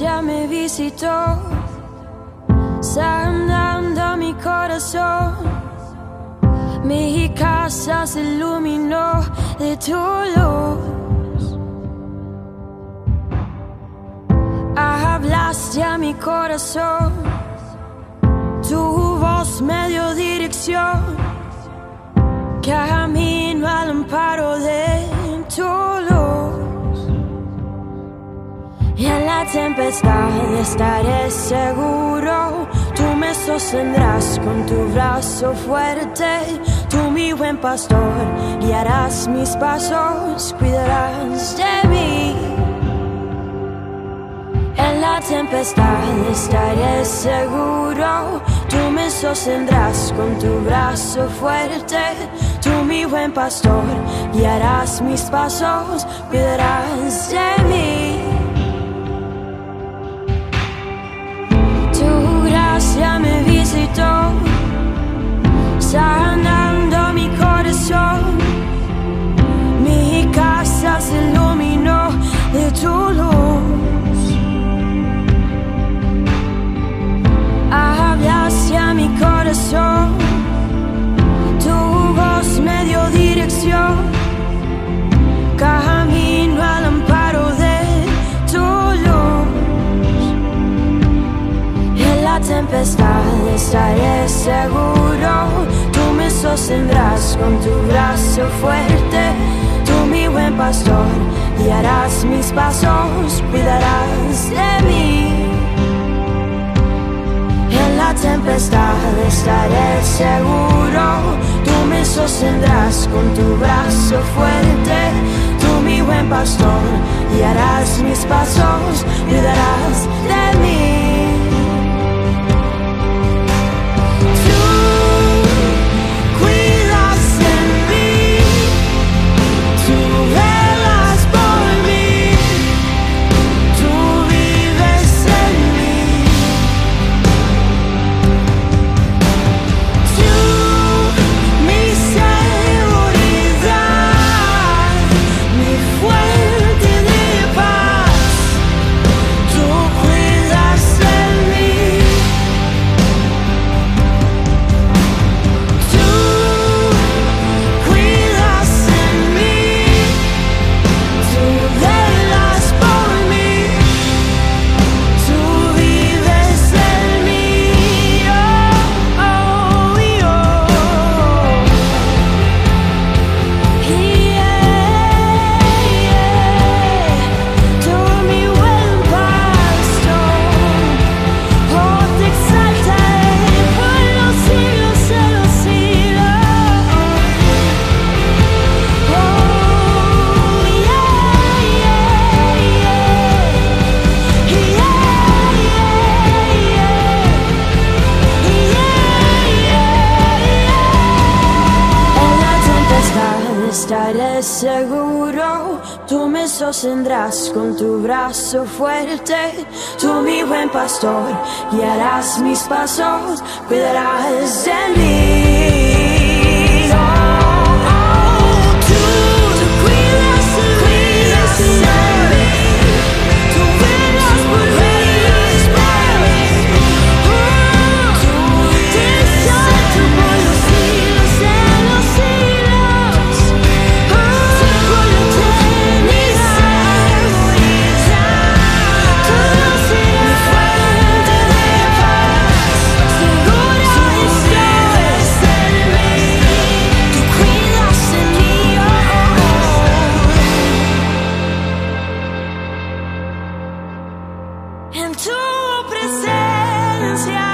gracia me visitó, sanando mi corazón. Mi casa se iluminó de tu luz. Hablaste a mi corazón, tu voz me dio dirección. Camino al tempestad estaré seguro. Tú me sostendrás con tu brazo fuerte. Tú, mi buen pastor, guiarás mis pasos, cuidarás de mí. En la tempestad estaré seguro. Tú me sostendrás con tu brazo fuerte. Tú, mi buen pastor, guiarás mis pasos, cuidarás de mí. Me visitó, con tu brazo fuerte. Tú, mi buen pastor, guiarás mis pasos, cuidarás de mí. En la tempestad estaré seguro. Tú me sostendrás con tu brazo fuerte. Tú, mi buen pastor, guiarás mis pasos, cuidarás de mí. Seguro. Tú me sostendrás con tu brazo fuerte. Tú, mi buen pastor, guiarás mis pasos, cuidarás en tu presencia.